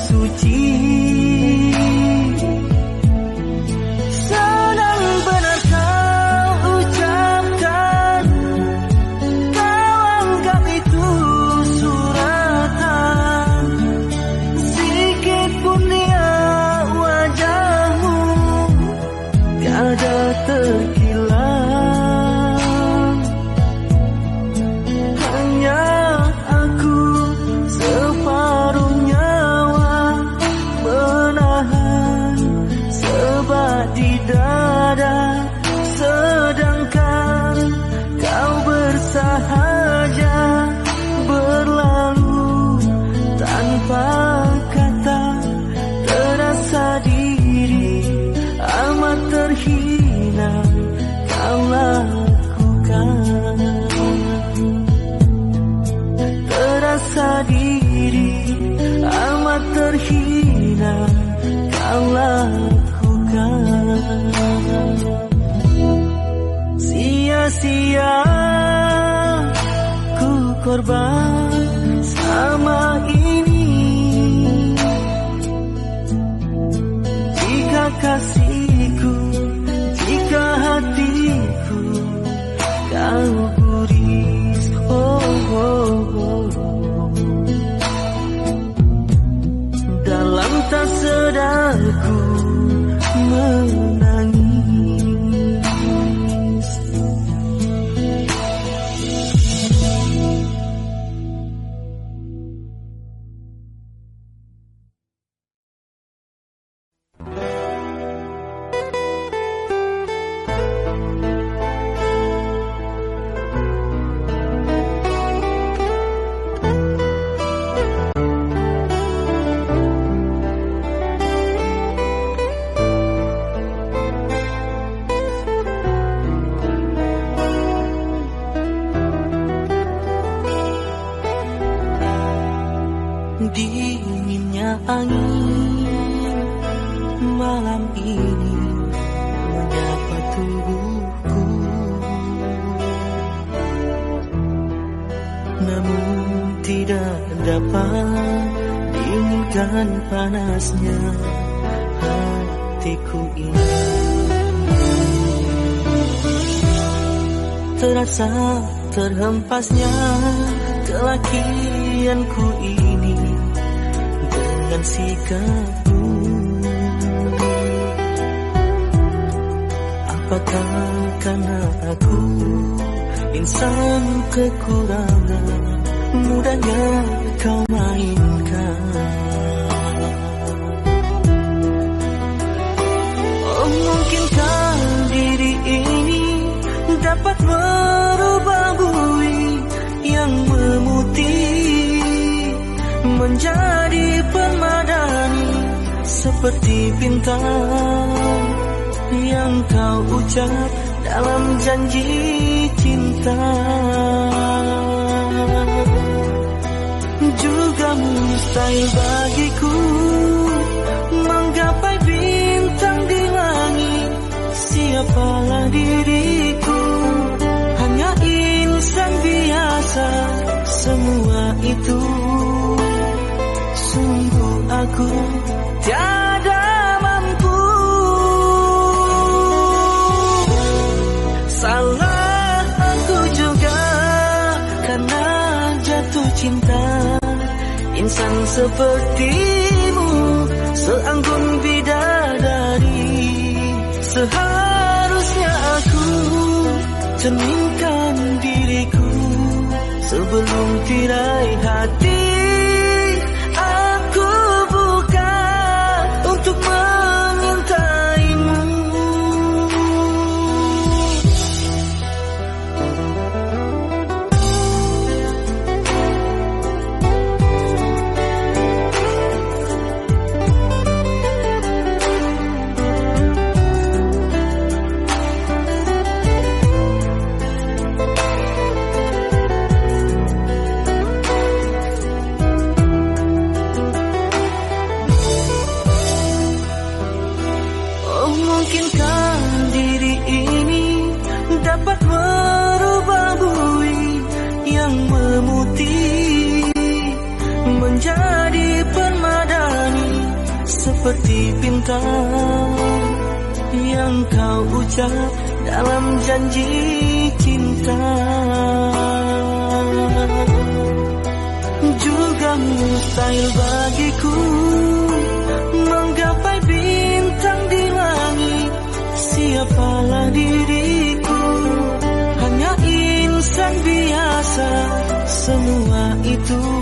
suci Terasa terhempasnya kelakianku ini dengan sikapmu Apakah karena aku insan kekurangan Mudahnya kau mainkan? Oh mungkinkah diri ini dapat menjadi permadani seperti bintang yang kau ucap dalam janji cinta. Juga mustahil bagiku menggapai bintang di langit. Siapalah diriku aku tiada mampu. Salah aku juga karena jatuh cinta. Insan sepertimu seanggun bidadari. Seharusnya aku cerminkan diriku sebelum tirai hati bintang yang kau ucap dalam janji cinta. Juga mustahil bagiku menggapai bintang di langit. Siapalah diriku? Hanya insan biasa semua itu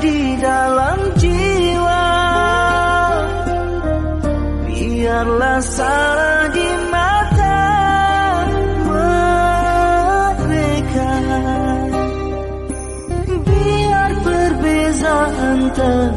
di dalam jiwa. Biarlah salah di mata mereka. Biar perbezaan tak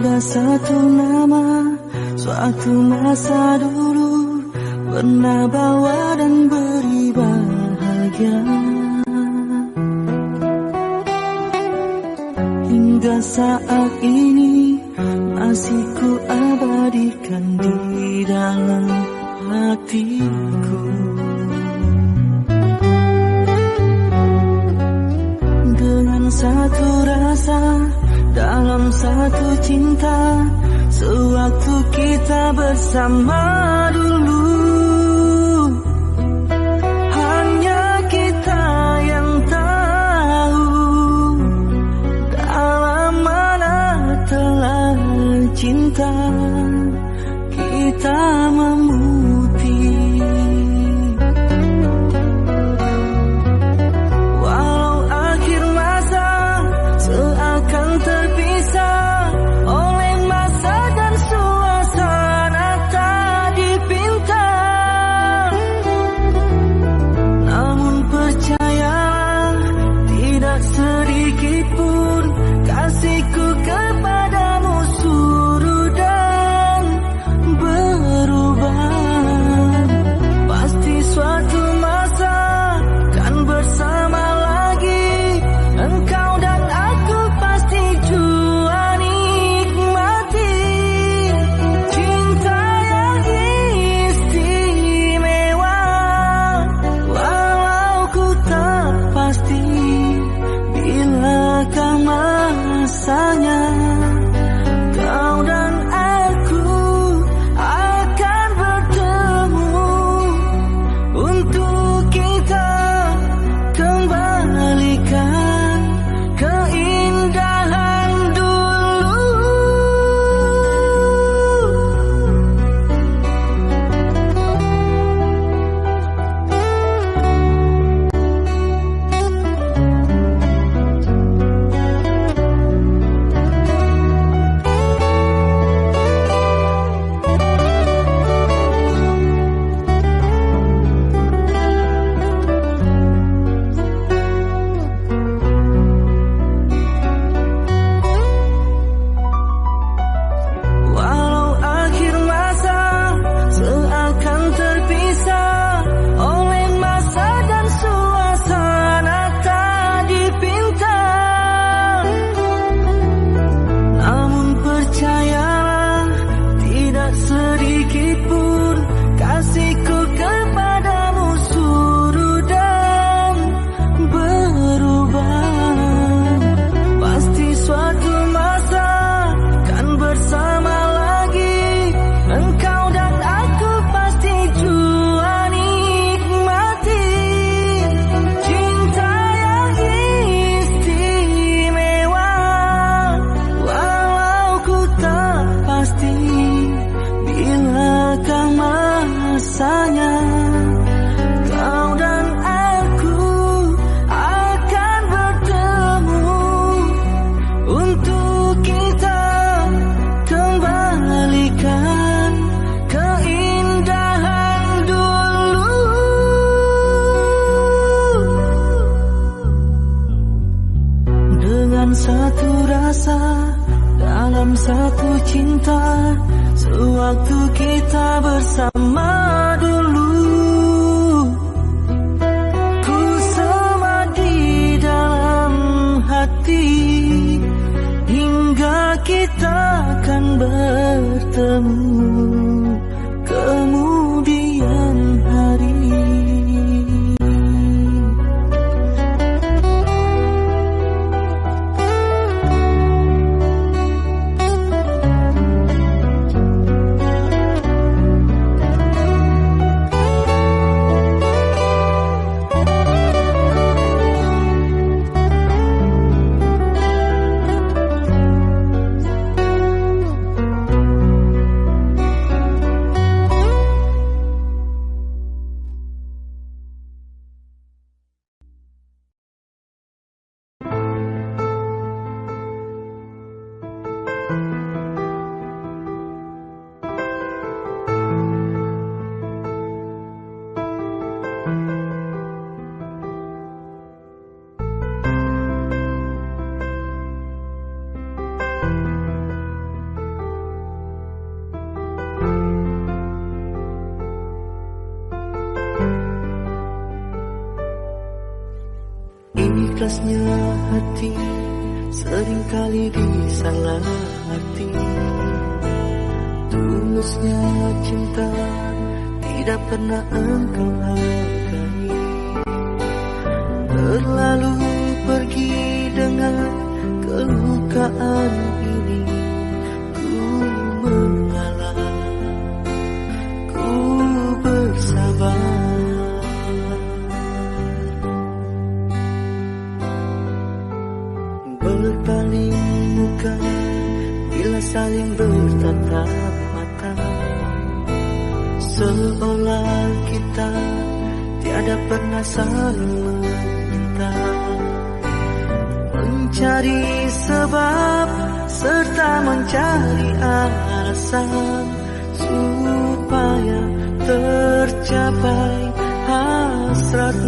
Ada satu nama Suatu masa dulu Pernah bawa dan beri bahagia. Hingga saat ini Masih ku abadikan di dalam hatiku. satu cinta Sewaktu kita bersama dulu. Hanya kita yang tahu Dalam mana telah cinta kita cinta Sewaktu kita bersama dulu. Ku sama di dalam hati Hingga kita akan bertemu. Disalah arti Tulusnya cinta Tidak pernah engkau hargai. Terlalu pergi dengan kelukaan ini saling bertatap mata. Seolah kita Tiada pernah saling meminta Mencari sebab Serta mencari alasan Supaya tercapai hasratmu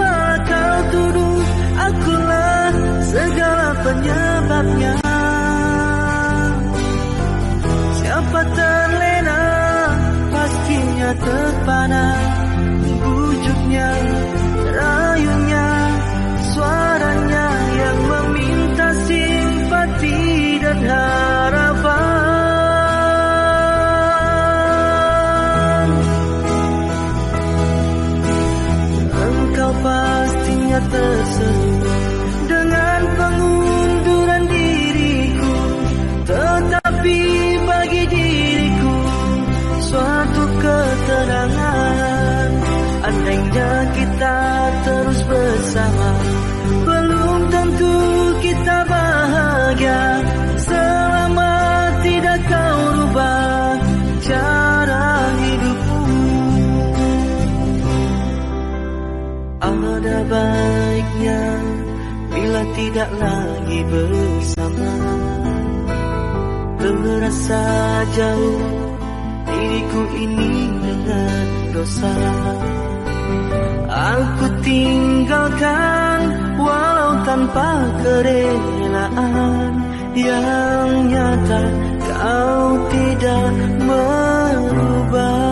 Maka tuduh akulah segala penyebabnya. Siapa terlena pastinya terpana tidak lagi bersama. Terasa jauh diriku ini dengan dosa. Aku tinggalkan walau tanpa kerelaan Yang nyata kau tidak merubah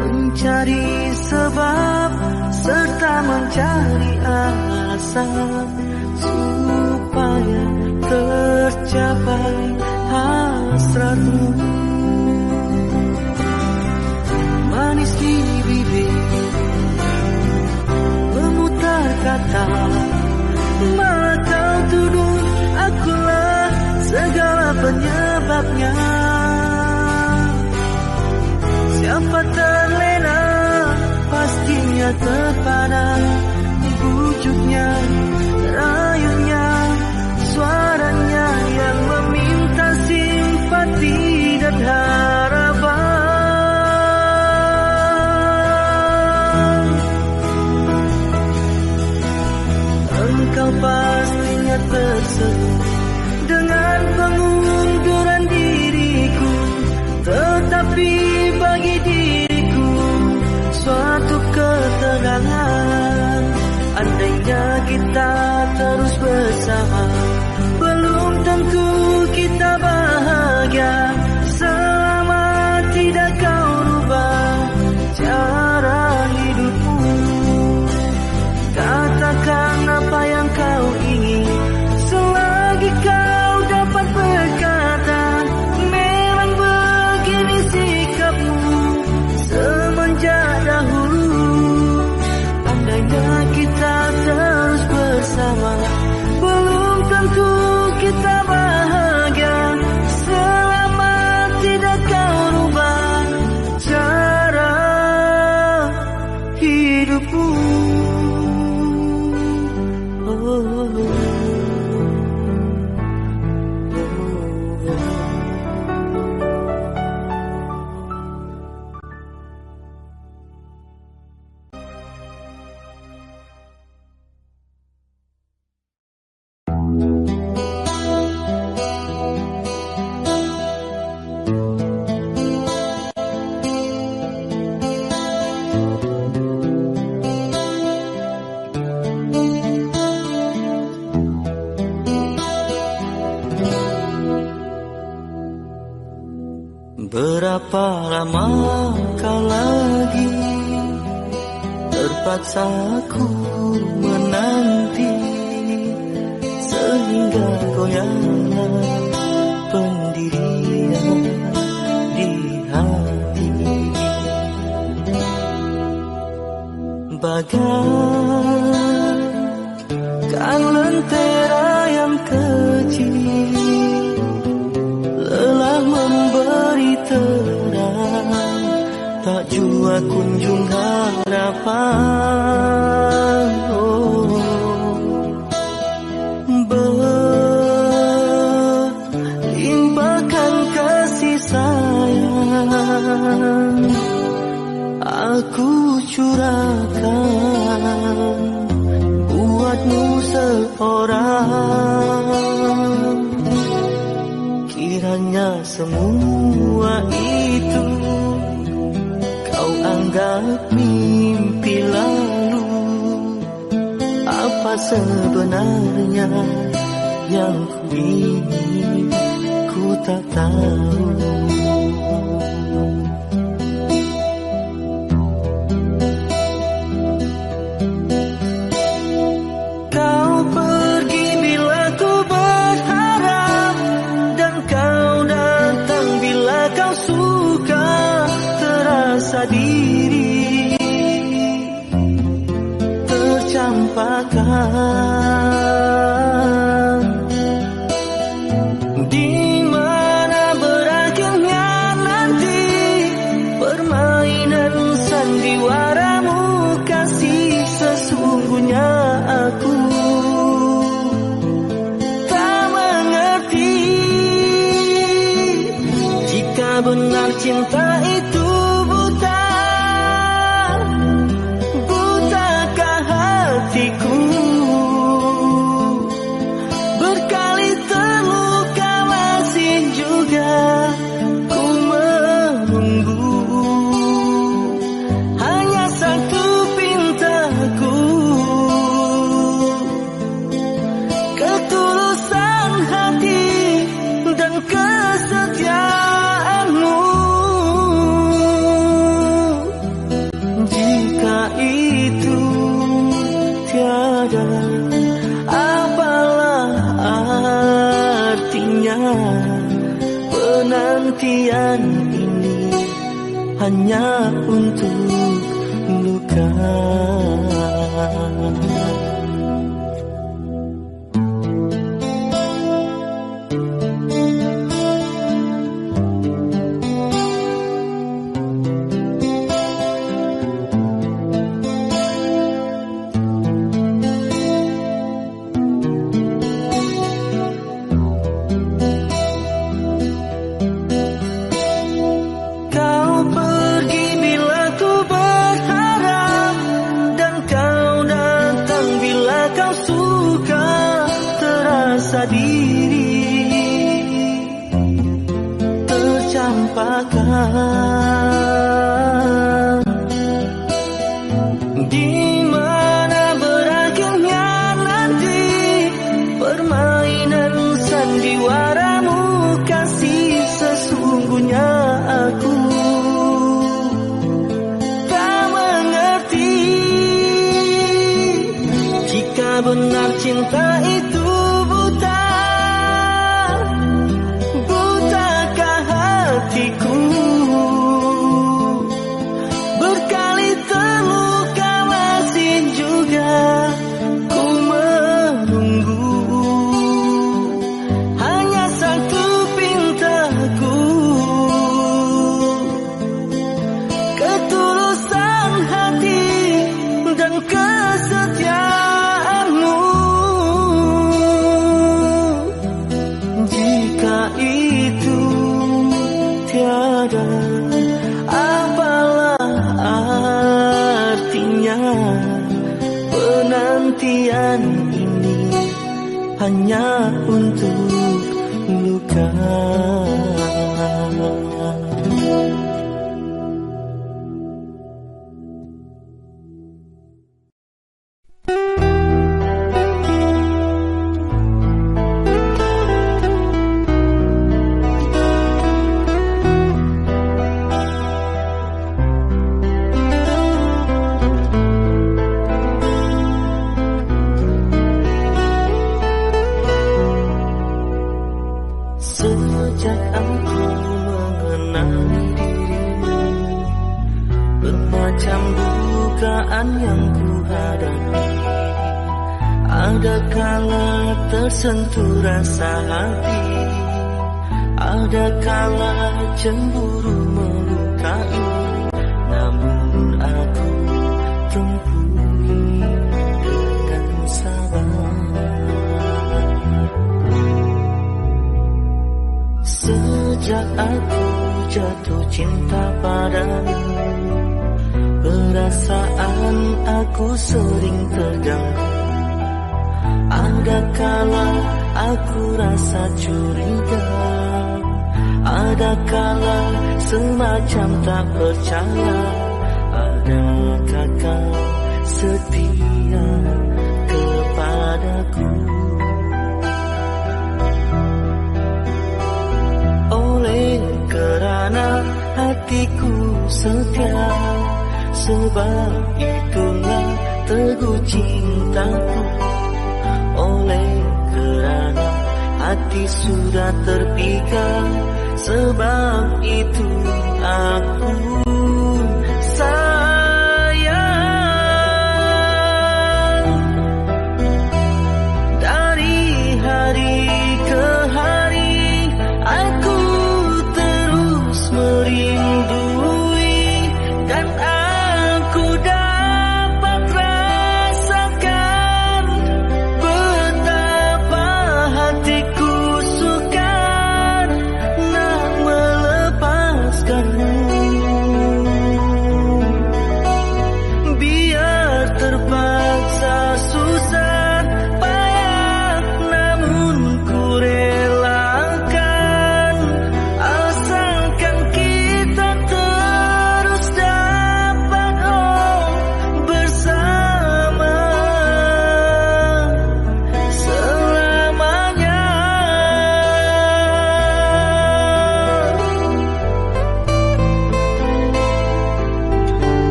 Mencari sebab serta mencari alasan Supaya tercapai hasratmu. Manis di bibir Memutar kata Siapa terlena pastinya terpana goyana pendirian di hati. Bagaikan lentera yang kecil Lelah memberi terang Tak jua kunjung harapan. Semua itu kau anggap mimpi lalu. Apa sebenarnya yang ku ingin ku tak tahu? Ah. sering terganggu Ada kala aku rasa curiga. Ada kala semacam tak percaya. Adakah kau setia kepadaku? Oleh kerana hatiku setia Sebab itu teguh cintaku oleh kerana hati sudah terpikat. Sebab itu aku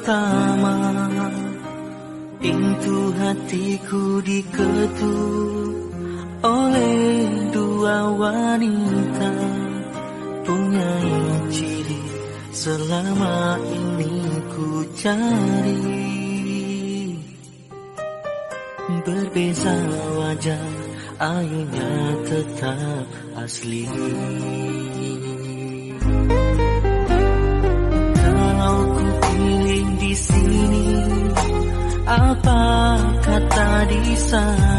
pertama Pintu hatiku diketuk oleh dua wanita Punya ciri selama ini ku cari. Berbeza wajah, ayunya tetap asli. Di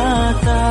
mata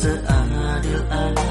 seadil-adilnya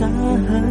沙